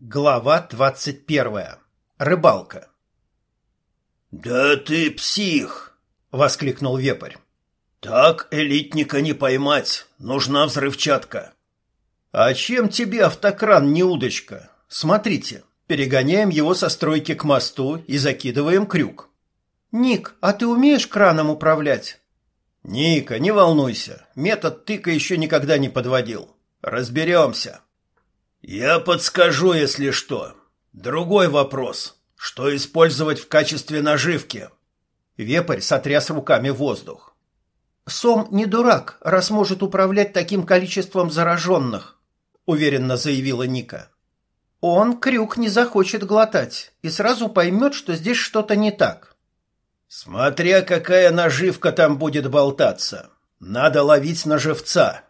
Глава двадцать первая. Рыбалка. «Да ты псих!» — воскликнул вепрь. «Так элитника не поймать, нужна взрывчатка». «А чем тебе автокран не удочка? Смотрите, перегоняем его со стройки к мосту и закидываем крюк». «Ник, а ты умеешь краном управлять?» «Ника, не волнуйся, метод тыка еще никогда не подводил. Разберемся». «Я подскажу, если что. Другой вопрос. Что использовать в качестве наживки?» Вепрь сотряс руками воздух. «Сом не дурак, раз может управлять таким количеством зараженных», — уверенно заявила Ника. «Он крюк не захочет глотать и сразу поймет, что здесь что-то не так». «Смотря какая наживка там будет болтаться. Надо ловить на живца».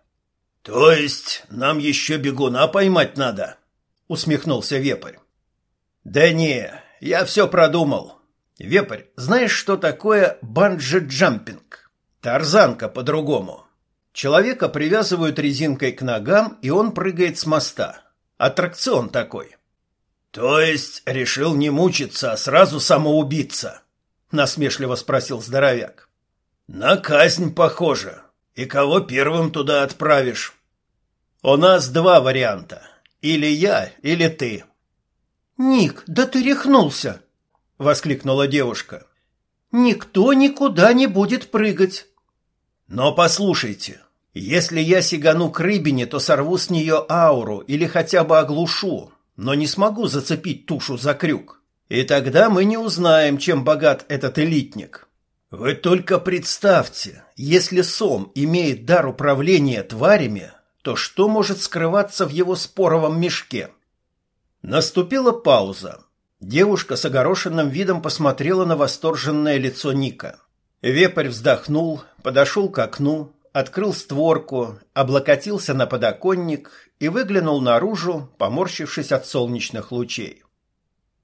«То есть нам еще бегуна поймать надо?» — усмехнулся Вепрь. «Да не, я все продумал. Вепрь, знаешь, что такое банджи-джампинг? Тарзанка по-другому. Человека привязывают резинкой к ногам, и он прыгает с моста. Аттракцион такой». «То есть решил не мучиться, а сразу самоубиться?» — насмешливо спросил здоровяк. «На казнь похоже. И кого первым туда отправишь?» У нас два варианта. Или я, или ты. Ник, да ты рехнулся, воскликнула девушка. Никто никуда не будет прыгать. Но послушайте, если я сигану к рыбине, то сорву с нее ауру или хотя бы оглушу, но не смогу зацепить тушу за крюк. И тогда мы не узнаем, чем богат этот элитник. Вы только представьте, если сом имеет дар управления тварями, то что может скрываться в его споровом мешке? Наступила пауза. Девушка с огорошенным видом посмотрела на восторженное лицо Ника. Вепрь вздохнул, подошел к окну, открыл створку, облокотился на подоконник и выглянул наружу, поморщившись от солнечных лучей.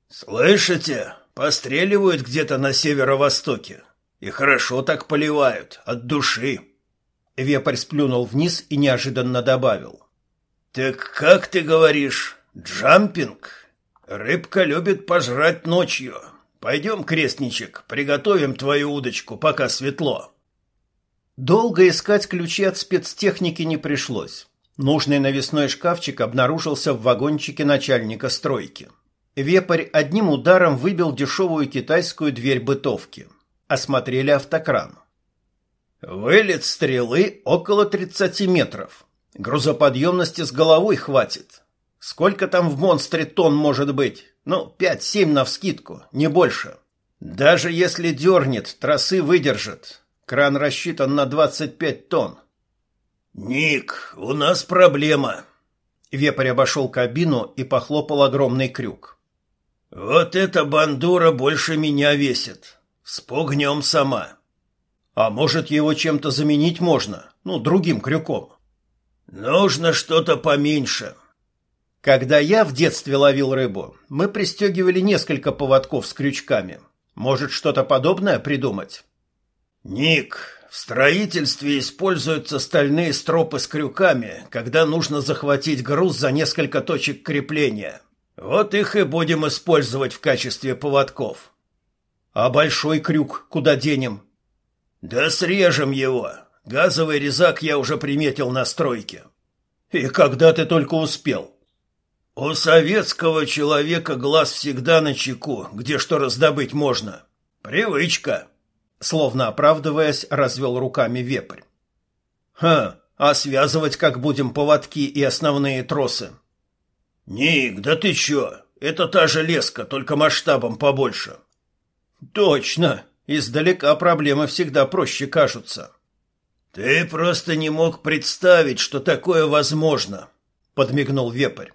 «Слышите? Постреливают где-то на северо-востоке. И хорошо так поливают, от души». Вепрь сплюнул вниз и неожиданно добавил. «Так как ты говоришь, джампинг? Рыбка любит пожрать ночью. Пойдем, крестничек, приготовим твою удочку, пока светло». Долго искать ключи от спецтехники не пришлось. Нужный навесной шкафчик обнаружился в вагончике начальника стройки. Вепрь одним ударом выбил дешевую китайскую дверь бытовки. Осмотрели автокран. Вылет стрелы около 30 метров. Грузоподъемности с головой хватит. Сколько там в монстре тонн может быть? Ну, 5-7 навскидку, не больше. Даже если дернет, тросы выдержит. Кран рассчитан на 25 тонн. «Ник, у нас проблема». Вепрь обошел кабину и похлопал огромный крюк. «Вот эта бандура больше меня весит. Спугнем сама». А может, его чем-то заменить можно? Ну, другим крюком. Нужно что-то поменьше. Когда я в детстве ловил рыбу, мы пристегивали несколько поводков с крючками. Может, что-то подобное придумать? Ник, в строительстве используются стальные стропы с крюками, когда нужно захватить груз за несколько точек крепления. Вот их и будем использовать в качестве поводков. А большой крюк куда денем? Да срежем его. Газовый резак я уже приметил на стройке. И когда ты только успел? У советского человека глаз всегда на чеку, где что раздобыть можно. Привычка. Словно оправдываясь, развел руками вепрь. Ха, а связывать как будем поводки и основные тросы? Ник, да ты чё? Это та же леска, только масштабом побольше. Точно, Издалека проблемы всегда проще кажутся. Ты просто не мог представить, что такое возможно, подмигнул Вепрь.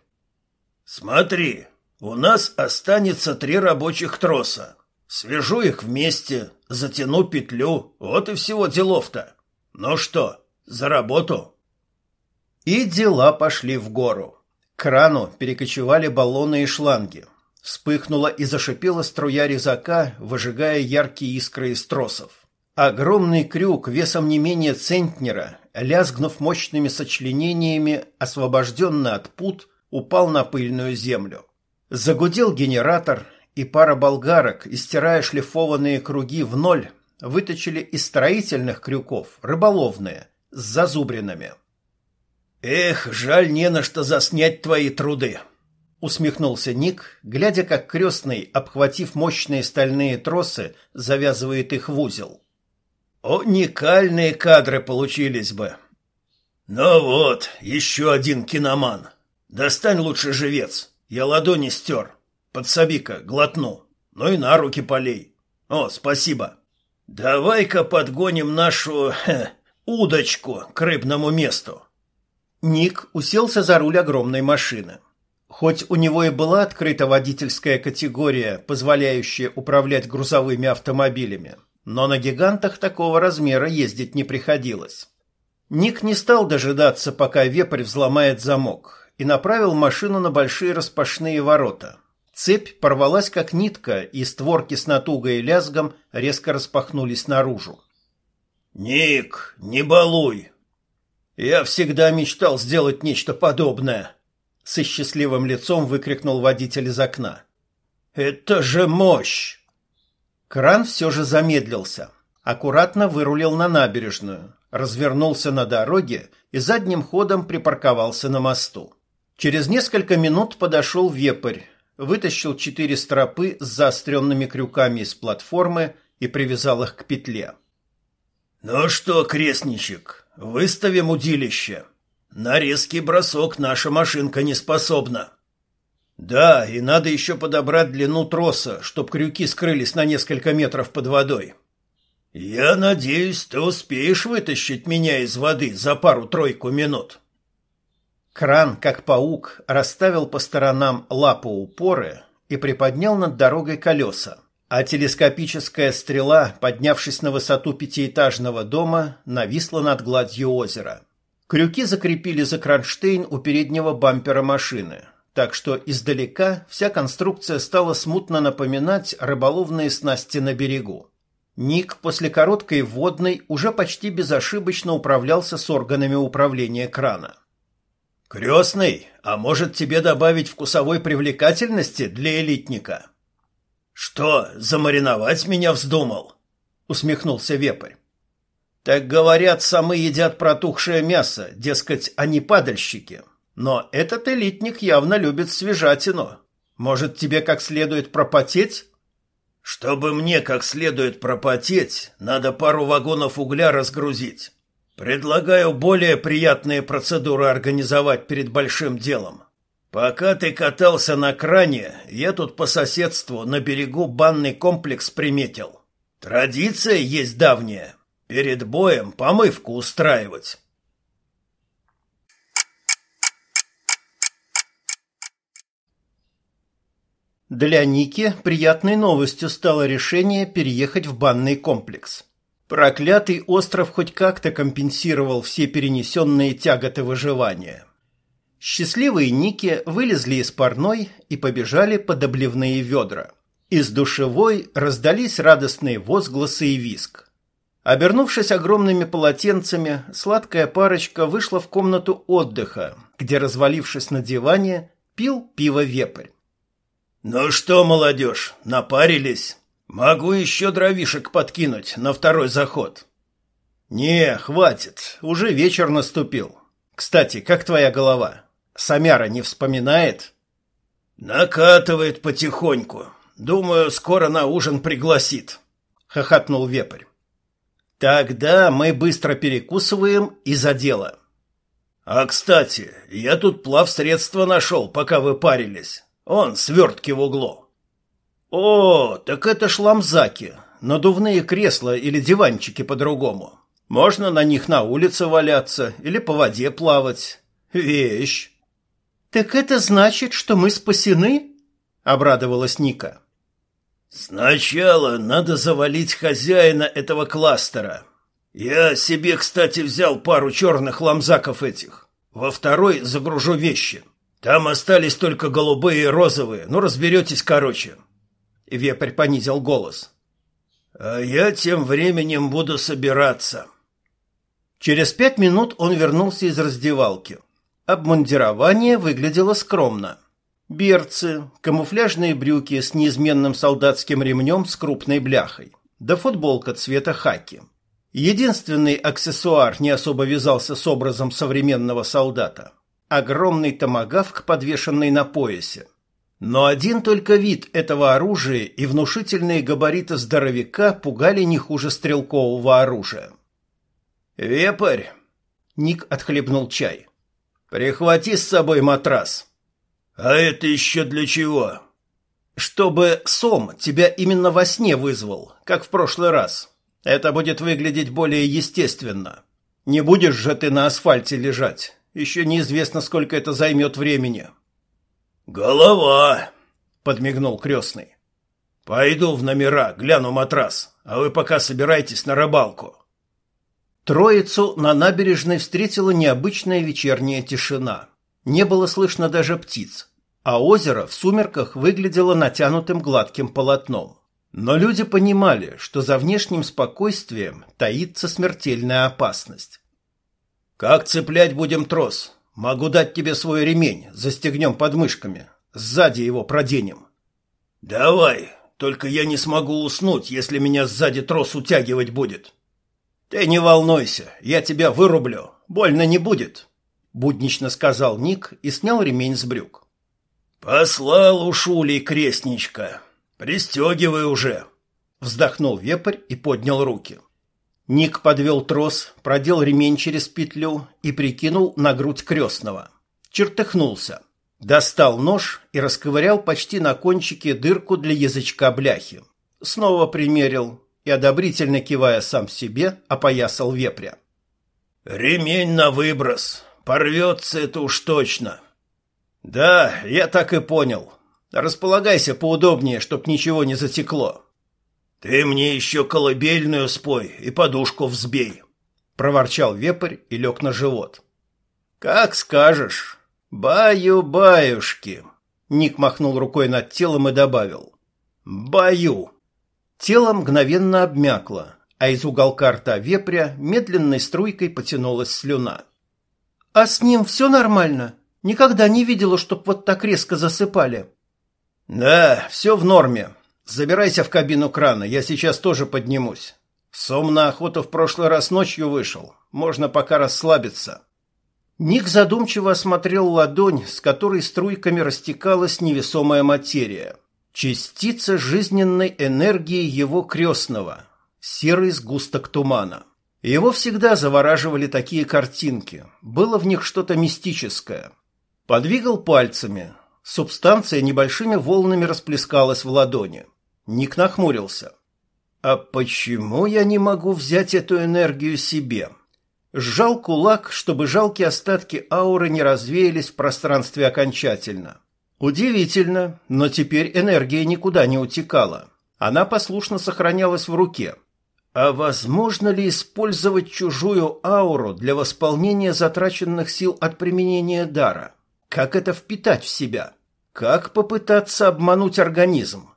Смотри, у нас останется три рабочих троса. Свяжу их вместе, затяну петлю, вот и всего делов-то. Ну что, за работу? И дела пошли в гору. К крану перекочевали баллоны и шланги. Вспыхнула и зашипела струя резака, выжигая яркие искры из тросов. Огромный крюк весом не менее центнера, лязгнув мощными сочленениями, освобожденный от пут, упал на пыльную землю. Загудел генератор, и пара болгарок, истирая шлифованные круги в ноль, выточили из строительных крюков рыболовные с зазубринами. «Эх, жаль не на что заснять твои труды!» Усмехнулся Ник, глядя, как крестный, обхватив мощные стальные тросы, завязывает их в узел. «Уникальные кадры получились бы!» «Ну вот, еще один киноман. Достань лучше живец. Я ладони стер. Подсоби-ка, глотну. Ну и на руки полей. О, спасибо. Давай-ка подгоним нашу хе, удочку к рыбному месту». Ник уселся за руль огромной машины. Хоть у него и была открыта водительская категория, позволяющая управлять грузовыми автомобилями, но на гигантах такого размера ездить не приходилось. Ник не стал дожидаться, пока вепрь взломает замок, и направил машину на большие распашные ворота. Цепь порвалась как нитка, и створки с натугой и лязгом резко распахнулись наружу. «Ник, не балуй!» «Я всегда мечтал сделать нечто подобное!» Со счастливым лицом выкрикнул водитель из окна. «Это же мощь!» Кран все же замедлился. Аккуратно вырулил на набережную развернулся на дороге и задним ходом припарковался на мосту. Через несколько минут подошел вепрь, вытащил четыре стропы с заостренными крюками из платформы и привязал их к петле. «Ну что, крестничек, выставим удилище. На резкий бросок наша машинка не способна». «Да, и надо еще подобрать длину троса, чтоб крюки скрылись на несколько метров под водой». «Я надеюсь, ты успеешь вытащить меня из воды за пару-тройку минут». Кран, как паук, расставил по сторонам лапу упоры и приподнял над дорогой колеса, а телескопическая стрела, поднявшись на высоту пятиэтажного дома, нависла над гладью озера. Крюки закрепили за кронштейн у переднего бампера машины, так что издалека вся конструкция стала смутно напоминать рыболовные снасти на берегу. Ник после короткой вводной уже почти безошибочно управлялся с органами управления крана. «Крестный, а может тебе добавить вкусовой привлекательности для элитника?» «Что, замариновать меня вздумал?» — усмехнулся Вепрь. «Так говорят, самы едят протухшее мясо, дескать, они падальщики. Но этот элитник явно любит свежатину. Может, тебе как следует пропотеть?» Чтобы мне как следует пропотеть, надо пару вагонов угля разгрузить. Предлагаю более приятные процедуры организовать перед большим делом. Пока ты катался на кране, я тут по соседству на берегу банный комплекс приметил. Традиция есть давняя. Перед боем помывку устраивать. Для Ники приятной новостью стало решение переехать в банный комплекс. Проклятый остров хоть как-то компенсировал все перенесенные тяготы выживания. Счастливые Ники вылезли из парной и побежали под обливные ведра. Из душевой раздались радостные возгласы и виск. Обернувшись огромными полотенцами, сладкая парочка вышла в комнату отдыха, где, развалившись на диване, пил пиво вепрь. «Ну что, молодежь, напарились? Могу еще дровишек подкинуть на второй заход». «Не, хватит, уже вечер наступил. Кстати, как твоя голова? Самяра не вспоминает?» «Накатывает потихоньку. Думаю, скоро на ужин пригласит», — хохотнул вепрь. «Тогда мы быстро перекусываем и за дело». «А, кстати, я тут плавсредство нашел, пока вы парились». Он, свертки в углу. О, так это шламзаки, надувные кресла или диванчики по-другому. Можно на них на улице валяться или по воде плавать. Вещь. Так это значит, что мы спасены? Обрадовалась Ника. Сначала надо завалить хозяина этого кластера. Я себе, кстати, взял пару черных ламзаков этих. Во второй загружу вещи. Там остались только голубые и розовые, ну разберетесь короче. Вепрь понизил голос. А я тем временем буду собираться. Через пять минут он вернулся из раздевалки. Обмундирование выглядело скромно. Берцы, камуфляжные брюки с неизменным солдатским ремнем с крупной бляхой, да футболка цвета хаки. Единственный аксессуар не особо вязался с образом современного солдата. Огромный томагавк, подвешенный на поясе. Но один только вид этого оружия и внушительные габариты здоровяка пугали не хуже стрелкового оружия. «Вепрь!» — Ник отхлебнул чай. «Прихвати с собой матрас». «А это еще для чего?» «Чтобы Сом тебя именно во сне вызвал, как в прошлый раз. Это будет выглядеть более естественно. Не будешь же ты на асфальте лежать. Еще неизвестно, сколько это займет времени». «Голова!» — подмигнул крестный. «Пойду в номера, гляну матрас, а вы пока собирайтесь на рыбалку». Троицу на набережной встретила необычная вечерняя тишина. Не было слышно даже птиц, а озеро в сумерках выглядело натянутым гладким полотном. Но люди понимали, что за внешним спокойствием таится смертельная опасность. «Как цеплять будем трос? Могу дать тебе свой ремень, застегнем подмышками. Сзади его проденем». «Давай, только я не смогу уснуть, если меня сзади трос утягивать будет». «Ты не волнуйся, я тебя вырублю, больно не будет», — буднично сказал Ник и снял ремень с брюк. «Послал ушулей крестничка. Пристегивай уже», — вздохнул вепрь и поднял руки. Ник подвел трос, продел ремень через петлю и прикинул на грудь крестного. Чертыхнулся. Достал нож и расковырял почти на кончике дырку для язычка бляхи. Снова примерил, и, одобрительно кивая сам себе, опоясал вепря. «Ремень на выброс. Порвется это уж точно». «Да, я так и понял. Располагайся поудобнее, чтоб ничего не затекло». «Ты мне еще колыбельную спой и подушку взбей», — проворчал вепрь и лег на живот. «Как скажешь. Баю-баюшки», — Ник махнул рукой над телом и добавил. «Баю». Тело мгновенно обмякло, а из уголка рта вепря медленной струйкой потянулась слюна. «А с ним все нормально? Никогда не видела, чтоб вот так резко засыпали». «Да, все в норме. Забирайся в кабину крана, я сейчас тоже поднимусь. Сом на охоту в прошлый раз ночью вышел. Можно пока расслабиться». Ник задумчиво осмотрел ладонь, с которой струйками растекалась невесомая материя. Частица жизненной энергии его крестного. Серый сгусток тумана. Его всегда завораживали такие картинки. Было в них что-то мистическое. Подвигал пальцами. Субстанция небольшими волнами расплескалась в ладони. Ник нахмурился. «А почему я не могу взять эту энергию себе?» Сжал кулак, чтобы жалкие остатки ауры не развеялись в пространстве окончательно. Удивительно, но теперь энергия никуда не утекала. Она послушно сохранялась в руке. А возможно ли использовать чужую ауру для восполнения затраченных сил от применения дара? Как это впитать в себя? Как попытаться обмануть организм?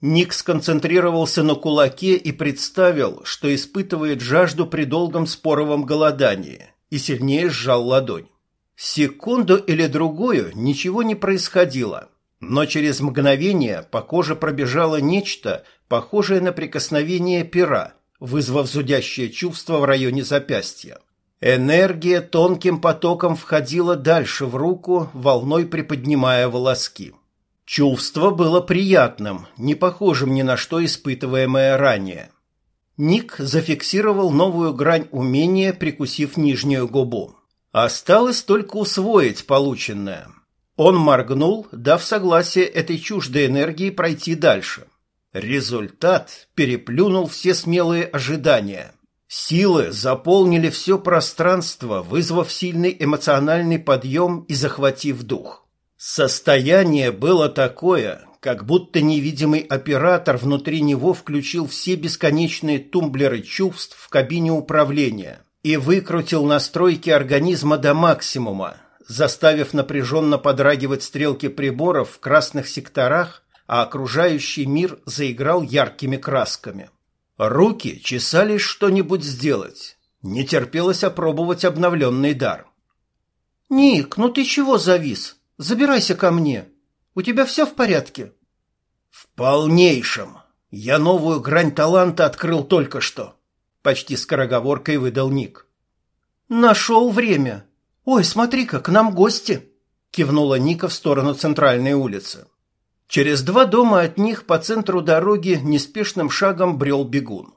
Ник сконцентрировался на кулаке и представил, что испытывает жажду при долгом споровом голодании, и сильнее сжал ладонь. Секунду или другую ничего не происходило, но через мгновение по коже пробежало нечто, похожее на прикосновение пера, вызвав зудящее чувство в районе запястья. Энергия тонким потоком входила дальше в руку, волной приподнимая волоски. Чувство было приятным, не похожим ни на что испытываемое ранее. Ник зафиксировал новую грань умения, прикусив нижнюю губу. Осталось только усвоить полученное. Он моргнул, дав согласие этой чуждой энергии пройти дальше. Результат переплюнул все смелые ожидания. Силы заполнили все пространство, вызвав сильный эмоциональный подъем и захватив дух. Состояние было такое, как будто невидимый оператор внутри него включил все бесконечные тумблеры чувств в кабине управления – и выкрутил настройки организма до максимума, заставив напряженно подрагивать стрелки приборов в красных секторах, а окружающий мир заиграл яркими красками. Руки чесались что-нибудь сделать. Не терпелось опробовать обновленный дар. «Ник, ну ты чего завис? Забирайся ко мне!» У тебя все в порядке?» «В полнейшем. Я новую грань таланта открыл только что», — почти скороговоркой выдал Ник. «Нашел время. Ой, смотри-ка, к нам гости!» — кивнула Ника в сторону центральной улицы. Через два дома от них по центру дороги неспешным шагом брел бегун.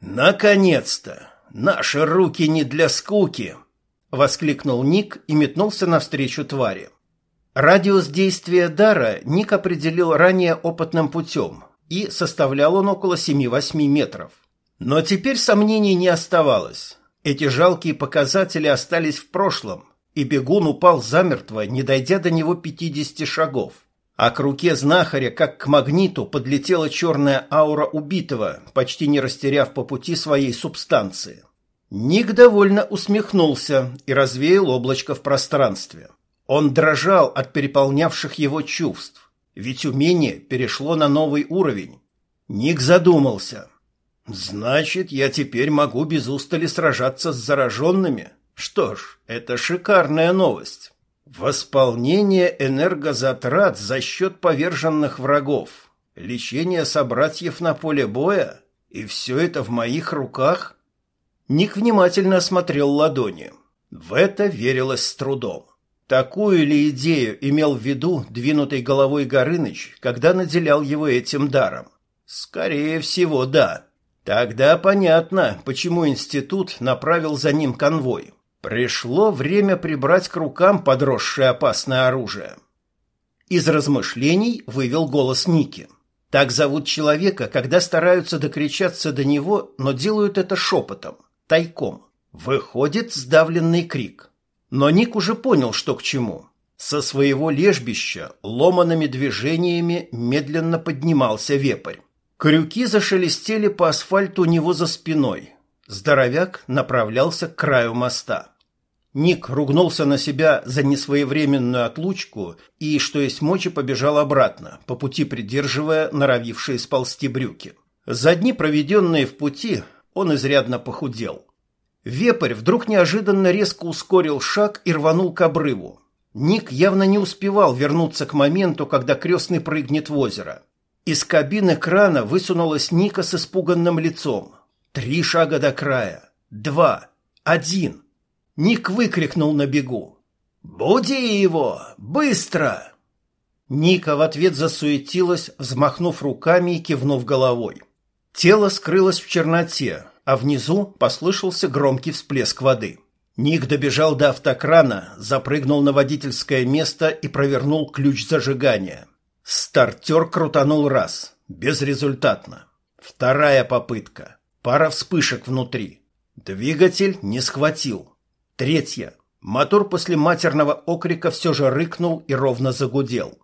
«Наконец-то! Наши руки не для скуки!» — воскликнул Ник и метнулся навстречу твари. Радиус действия дара Ник определил ранее опытным путем, и составлял он около 7-8 метров. Но теперь сомнений не оставалось. Эти жалкие показатели остались в прошлом, и бегун упал замертво, не дойдя до него 50 шагов. А к руке знахаря, как к магниту, подлетела черная аура убитого, почти не растеряв по пути своей субстанции. Ник довольно усмехнулся и развеял облачко в пространстве. Он дрожал от переполнявших его чувств, ведь умение перешло на новый уровень. Ник задумался. «Значит, я теперь могу без устали сражаться с зараженными? Что ж, это шикарная новость». Восполнение энергозатрат за счет поверженных врагов, лечение собратьев на поле боя, и все это в моих руках? Ник внимательно осмотрел ладони. В это верилось с трудом. Такую ли идею имел в виду двинутой головой Горыныч, когда наделял его этим даром? Скорее всего, да. Тогда понятно, почему институт направил за ним конвой. Пришло время прибрать к рукам подросшее опасное оружие. Из размышлений вывел голос Ники. Так зовут человека, когда стараются докричаться до него, но делают это шепотом, тайком. Выходит сдавленный крик. Но Ник уже понял, что к чему. Со своего лежбища ломанными движениями медленно поднимался вепрь. Крюки зашелестели по асфальту у него за спиной. Здоровяк направлялся к краю моста. Ник ругнулся на себя за несвоевременную отлучку и, что есть мочи, побежал обратно, по пути придерживая норовившие сползти брюки. За дни, проведенные в пути, он изрядно похудел. Вепрь вдруг неожиданно резко ускорил шаг и рванул к обрыву. Ник явно не успевал вернуться к моменту, когда крестный прыгнет в озеро. Из кабины крана высунулась Ника с испуганным лицом. Три шага до края. Два. Один. Ник выкрикнул на бегу. «Буди его! Быстро!» Ника в ответ засуетилась, взмахнув руками и кивнув головой. Тело скрылось в черноте, а внизу послышался громкий всплеск воды. Ник добежал до автокрана, запрыгнул на водительское место и провернул ключ зажигания. Стартер крутанул раз, безрезультатно. Вторая попытка. Пара вспышек внутри. Двигатель не схватил. Третья. Мотор после матерного окрика все же рыкнул и ровно загудел.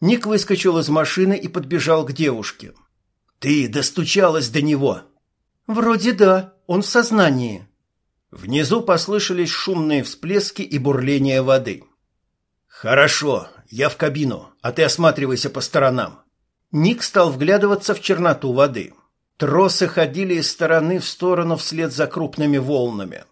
Ник выскочил из машины и подбежал к девушке. «Ты достучалась до него?» «Вроде да, он в сознании». Внизу послышались шумные всплески и бурление воды. «Хорошо, я в кабину, а ты осматривайся по сторонам». Ник стал вглядываться в черноту воды. Тросы ходили из стороны в сторону вслед за крупными волнами.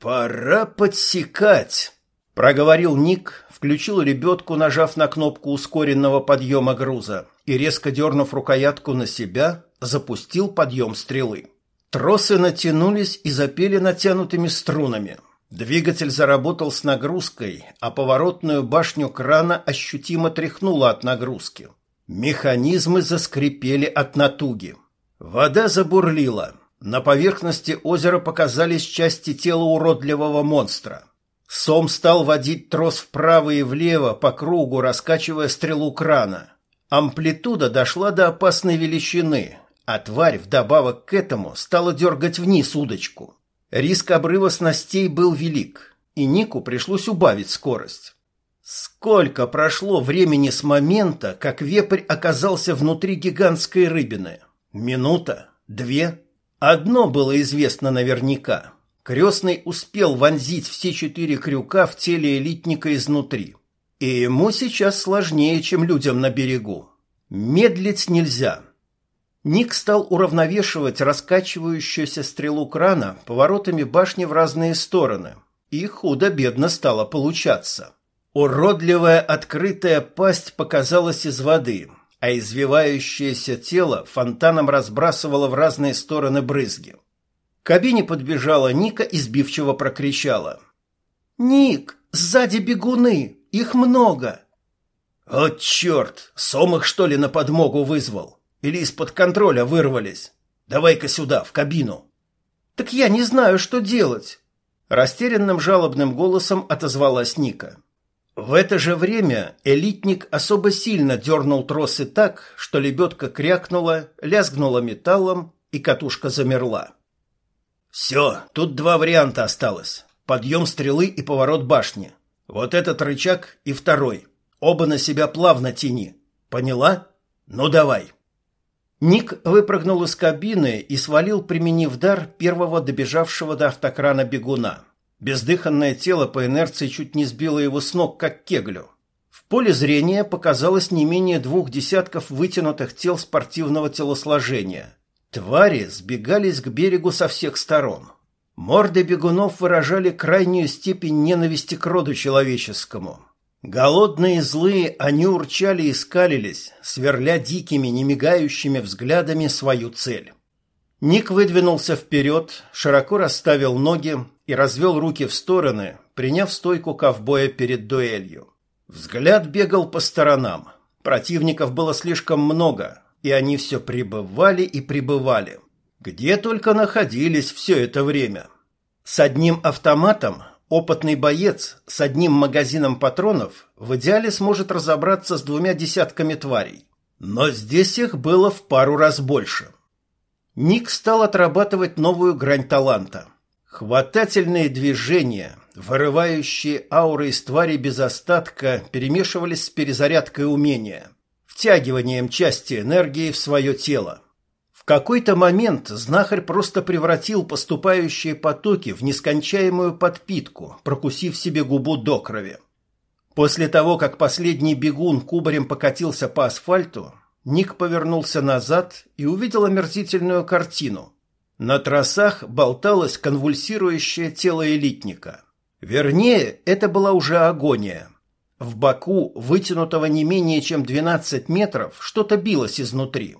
«Пора подсекать», — проговорил Ник, включил лебедку, нажав на кнопку ускоренного подъема груза, и, резко дернув рукоятку на себя, запустил подъем стрелы. Тросы натянулись и запели натянутыми струнами. Двигатель заработал с нагрузкой, а поворотную башню крана ощутимо тряхнуло от нагрузки. Механизмы заскрипели от натуги. Вода забурлила. На поверхности озера показались части тела уродливого монстра. Сом стал водить трос вправо и влево по кругу, раскачивая стрелу крана. Амплитуда дошла до опасной величины, а тварь вдобавок к этому стала дергать вниз удочку. Риск обрыва снастей был велик, и Нику пришлось убавить скорость. Сколько прошло времени с момента, как вепрь оказался внутри гигантской рыбины? Минута? Две? Одно было известно наверняка. Крестный успел вонзить все четыре крюка в теле элитника изнутри. И ему сейчас сложнее, чем людям на берегу. Медлить нельзя. Ник стал уравновешивать раскачивающуюся стрелу крана поворотами башни в разные стороны. И худо-бедно стало получаться. Уродливая открытая пасть показалась из воды, а извивающееся тело фонтаном разбрасывало в разные стороны брызги. К кабине подбежала Ника и сбивчиво прокричала. «Ник, сзади бегуны! Их много!» «О, черт! Сом их, что ли, на подмогу вызвал? Или из-под контроля вырвались? Давай-ка сюда, в кабину!» «Так я не знаю, что делать!» Растерянным жалобным голосом отозвалась Ника. В это же время элитник особо сильно дернул тросы так, что лебедка крякнула, лязгнула металлом, и катушка замерла. «Все, тут два варианта осталось. Подъем стрелы и поворот башни. Вот этот рычаг и второй. Оба на себя плавно тяни. Поняла? Ну давай». Ник выпрыгнул из кабины и свалил, применив дар первого добежавшего до автокрана бегуна. Бездыханное тело по инерции чуть не сбило его с ног, как кеглю. В поле зрения показалось не менее двух десятков вытянутых тел спортивного телосложения. Твари сбегались к берегу со всех сторон. Морды бегунов выражали крайнюю степень ненависти к роду человеческому. Голодные и злые, они урчали и скалились, сверля дикими, немигающими взглядами свою цель. Ник выдвинулся вперед, широко расставил ноги и развел руки в стороны, приняв стойку ковбоя перед дуэлью. Взгляд бегал по сторонам. Противников было слишком много, и они все прибывали и прибывали. Где только находились все это время. С одним автоматом опытный боец с одним магазином патронов в идеале сможет разобраться с двумя десятками тварей. Но здесь их было в пару раз больше. Ник стал отрабатывать новую грань таланта. Хватательные движения, вырывающие ауры из твари без остатка, перемешивались с перезарядкой умения, втягиванием части энергии в свое тело. В какой-то момент знахарь просто превратил поступающие потоки в нескончаемую подпитку, прокусив себе губу до крови. После того, как последний бегун кубарем покатился по асфальту, Ник повернулся назад и увидел омерзительную картину. На тросах болталось конвульсирующее тело элитника. Вернее, это была уже агония. В боку, вытянутого не менее чем 12 метров, что-то билось изнутри.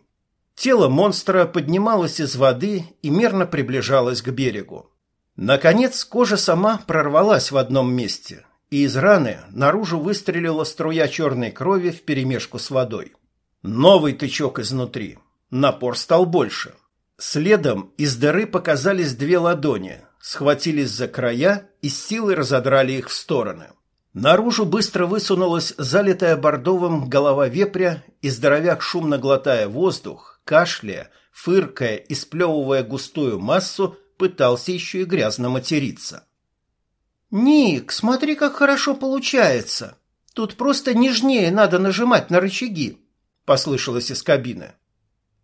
Тело монстра поднималось из воды и мерно приближалось к берегу. Наконец, кожа сама прорвалась в одном месте, и из раны наружу выстрелила струя черной крови вперемешку с водой. Новый тычок изнутри. Напор стал больше. Следом из дыры показались две ладони, схватились за края и с силой разодрали их в стороны. Наружу быстро высунулась залитая бордовым голова вепря, и здоровяк, шумно глотая воздух, кашляя, фыркая и сплевывая густую массу, пытался еще и грязно материться. «Ник, смотри, как хорошо получается! Тут просто нежнее надо нажимать на рычаги!» послышалось из кабины.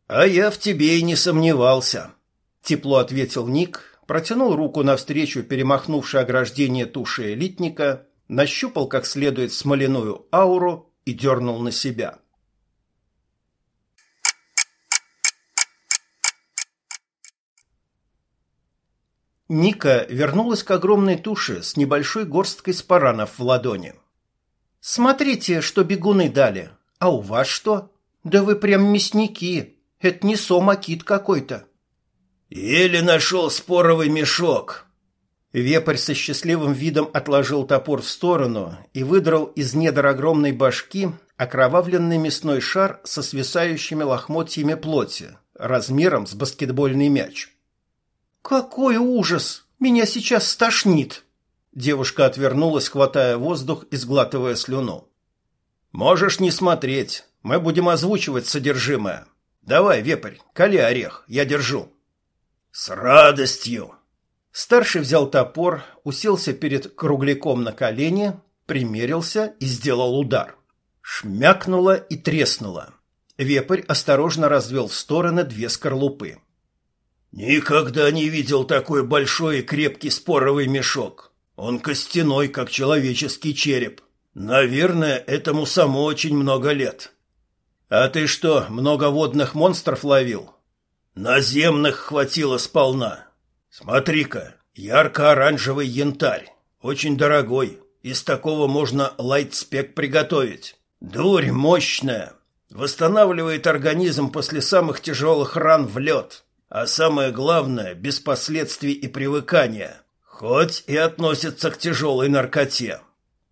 А я в тебе и не сомневался, тепло ответил Ник, протянул руку навстречу перемахнувшей ограждение туши элитника, нащупал как следует смоляную ауру и дернул на себя. Ника вернулась к огромной туше с небольшой горсткой спаранов в ладони. «Смотрите, что бегуны дали. А у вас что?» Да вы прям мясники. Это не сомакит какой-то. Еле нашел споровый мешок. Вепрь со счастливым видом отложил топор в сторону и выдрал из недр огромной башки окровавленный мясной шар со свисающими лохмотьями плоти, размером с баскетбольный мяч. «Какой ужас! Меня сейчас стошнит!» Девушка отвернулась, хватая воздух и сглатывая слюну. «Можешь не смотреть. Мы будем озвучивать содержимое. Давай, вепрь, коли орех, я держу. С радостью. Старший взял топор, уселся перед кругляком на колени, примерился и сделал удар. Шмякнуло и треснуло. Вепрь осторожно развел в стороны две скорлупы. Никогда не видел такой большой и крепкий споровый мешок. Он костяной, как человеческий череп. Наверное, этому само очень много лет. А ты что, много водных монстров ловил? Наземных хватило сполна. Смотри-ка, ярко-оранжевый янтарь, очень дорогой, Из такого можно лайтспек приготовить. Дурь мощная. Восстанавливает организм после самых тяжелых ран в лед. А самое главное, без последствий и привыкания. Хоть и относится к тяжелой наркоте.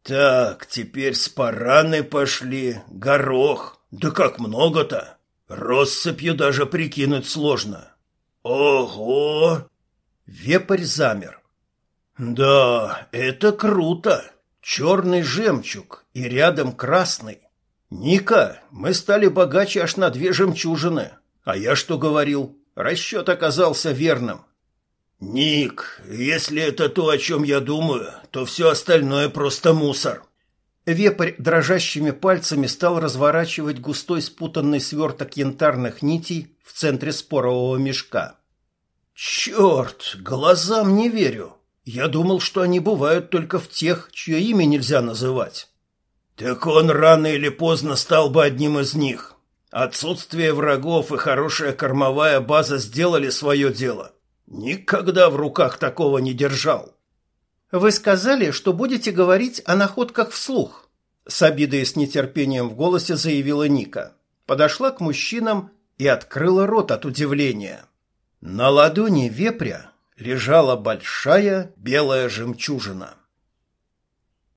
Так, теперь спараны пошли, горох. Да как много-то! Россыпью даже прикинуть сложно. Ого! Вепрь замер. Да, это круто. Черный жемчуг и рядом красный. Ника, мы стали богаче аж на две жемчужины. А я что говорил? Расчет оказался верным. Ник, если это то, о чем я думаю, то все остальное просто мусор. Вепрь дрожащими пальцами стал разворачивать густой спутанный сверток янтарных нитей в центре спорового мешка. «Черт, глазам не верю. Я думал, что они бывают только в тех, чье имя нельзя называть». «Так он рано или поздно стал бы одним из них. Отсутствие врагов и хорошая кормовая база сделали свое дело. Никогда в руках такого не держал». «Вы сказали, что будете говорить о находках вслух», — с обидой и с нетерпением в голосе заявила Ника. Подошла к мужчинам и открыла рот от удивления. На ладони вепря лежала большая белая жемчужина.